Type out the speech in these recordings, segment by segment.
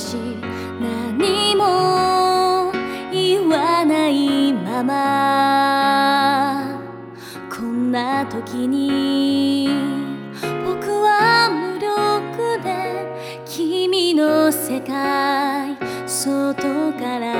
し何も言わないままこんな時に僕は無力で君の世界外から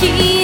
時